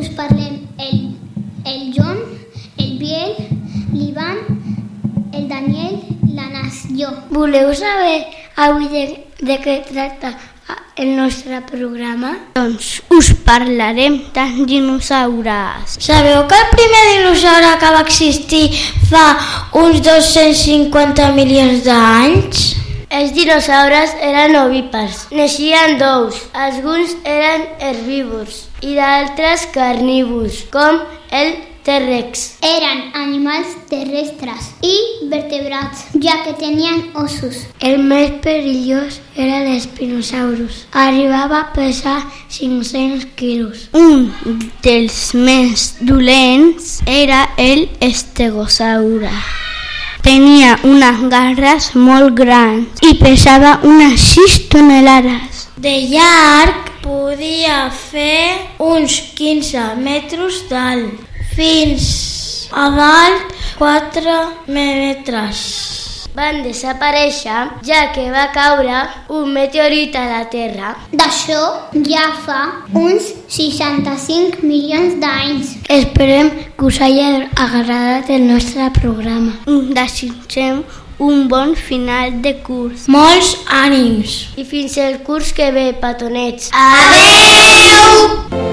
Us parlem el, el John, el Biel, l'Ivan, el Daniel, la Nació. Voleu saber avui de, de què tracta el nostre programa? Doncs us parlarem de dinosaures. Sabeu que el primer dinosaure que va existir fa uns 250 milions d'anys? Els dinosaures eren ovípars, neixien d'ous. Alguns eren herbívors i d'altres carnívors, com el T-Rex. Eren animals terrestres i vertebrats, ja que tenien ossos. El més perillós era l'Espinosaurus. Arribava a pesar 500 quilos. Un dels més dolents era el Stegosaure. Tenia unes garres molt grans i pesava unes 6 tonelades. De llarg podia fer uns 15 metres d'alt, fins a dalt 4 metres. Van desaparèixer ja que va caure un meteorit a la Terra. D'això ja fa uns 65 milions d'anys. Esperem que us hagi agradat el nostre programa. Desitgem un bon final de curs. Molts ànims! I fins el curs que ve, petonets. Adeu!